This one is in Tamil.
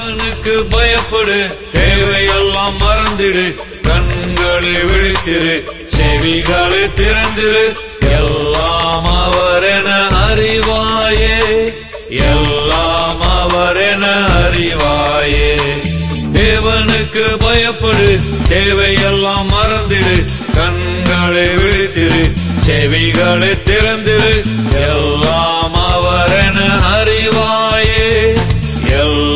தேவனுக்கு பயப்படு தேவையெல்லாம் மறந்துடு கண்களை விழித்திரு செவிகளை திறந்திரு. எல்லாம் அவரென அறிவாயே எல்லாம் அவரென அறிவாயே. தேவனுக்கு பயப்படு தேவையெல்லாம் மறந்திடு கண்களை விழித்திரு செவிகளை திறந்திரு. எல்லாம் அவரென அறிவாயே எல்லாம்